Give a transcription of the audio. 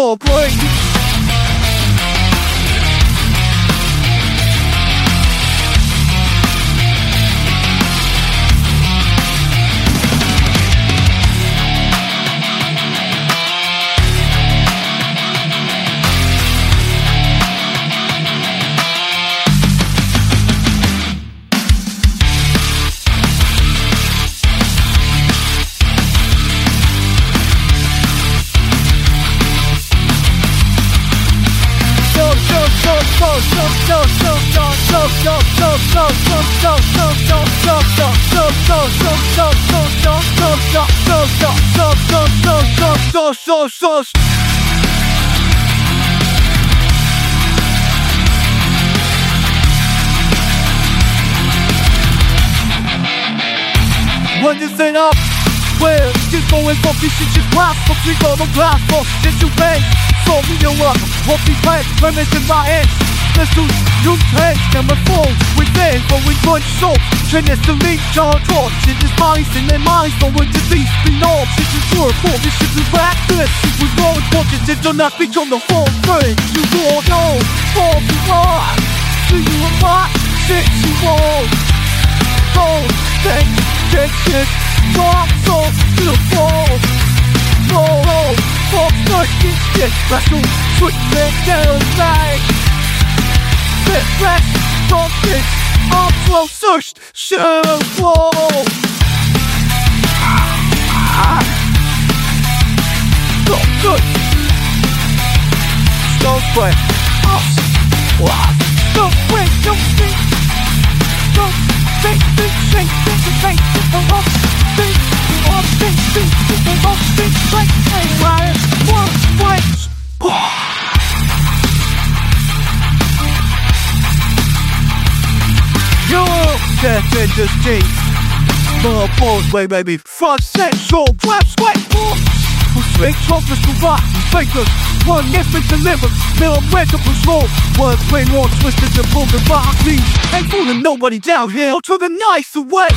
four, boy. When you stand up, where you're going for fishing, you pass for people, don't for, did you pay? Show me your work, won't be in my hands. Vessels, new tanks and my falls With men going much salt Trainers to lead John Cross It is mice in their minds Going to these be knobs It is your fault This should be reckless. It was wrong Pockets It do not become the false friend You all know Fall you are Do you a lot Six you all Gold Thank Get shit Drop soul To the fall Roll Fuck Fuck Get shit Wrestle Switch back down Wybrać dotyk Mocną coś szybło To coś To coś To coś To coś To coś To coś To coś To coś To coś think, think, think, think, To coś think, coś To think, think, coś To think, To coś To death industry. My balls way maybe front short. trap sweat more. Big trophies to rock, fakers, one different delivered, middle rank up slow. One plain more twisted and broken by our. Ain't fooling nobody down here, to the nice away.